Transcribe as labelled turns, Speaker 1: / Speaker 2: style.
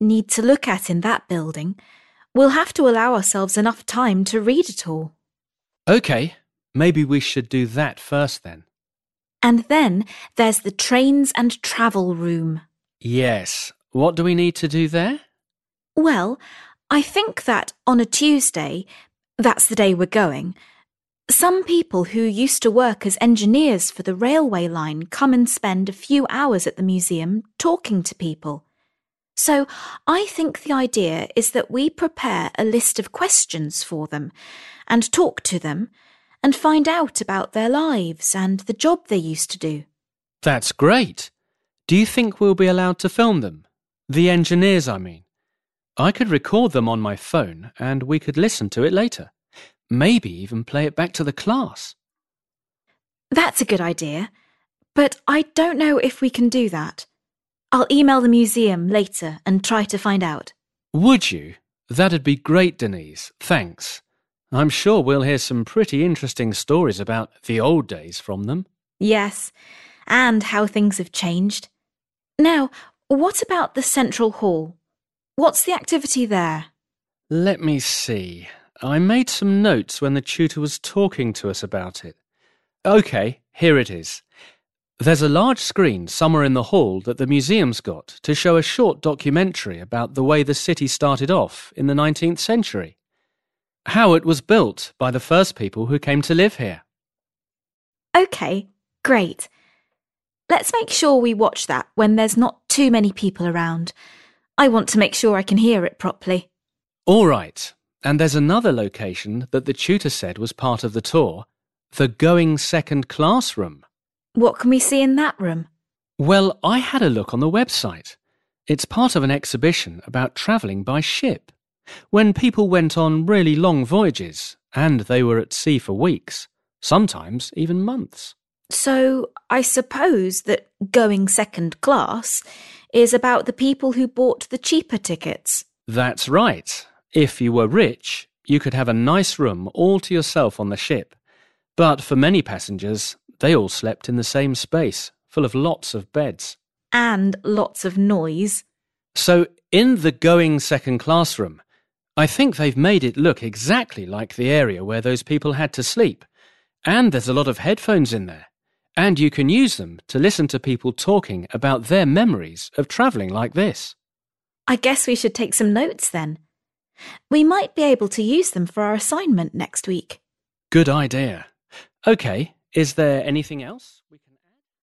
Speaker 1: need to look at in that building, we'll have to allow ourselves enough time to read it all.
Speaker 2: OK, maybe we should do that first then.
Speaker 1: And then there's the trains and travel room.
Speaker 2: Yes. What do we need to do there?
Speaker 1: Well, I think that on a Tuesday, that's the day we're going, some people who used to work as engineers for the railway line come and spend a few hours at the museum talking to people. So I think the idea is that we prepare a list of questions for them and talk to them and find out about their lives and the job they used to do.
Speaker 2: That's great. Do you think we'll be allowed to film them? The engineers, I mean. I could record them on my phone and we could listen to it later. Maybe even play it back to the class.
Speaker 1: That's a good idea, but I don't know if we can do that. I'll email the museum later and try to find out.
Speaker 2: Would you? That'd be great, Denise. Thanks. I'm sure we'll hear some pretty interesting stories about the old days from them.
Speaker 1: Yes, and how things have changed. Now, what about the Central Hall? What's the activity there?
Speaker 2: Let me see. I made some notes when the tutor was talking to us about it. OK, here it is. There's a large screen somewhere in the hall that the museum's got to show a short documentary about the way the city started off in the 19th century. How it was built by the first people who came to live here.
Speaker 1: OK, great. Let's make sure we watch that when there's not too many people around. I want to make sure I can hear it properly.
Speaker 2: All right. And there's another location that the tutor said was part of the tour the going second class room.
Speaker 1: What can we see in that room?
Speaker 2: Well, I had a look on the website. It's part of an exhibition about travelling by ship. When people went on really long voyages, and they were at sea for weeks, sometimes even months.
Speaker 1: So, I suppose that going second class is about the people who bought the cheaper tickets.
Speaker 2: That's right. If you were rich, you could have a nice room all to yourself on the ship. But for many passengers, they all slept in the same space, full of lots of beds.
Speaker 1: And lots of noise.
Speaker 2: So, in the going second class room, I think they've made it look exactly like the area where those people had to sleep. And there's a lot of headphones in there. And you can use them to listen to people talking about their memories of travelling like this.
Speaker 1: I guess we should take some notes then. We might be able to use them for our assignment next week.
Speaker 2: Good idea. OK, is there anything else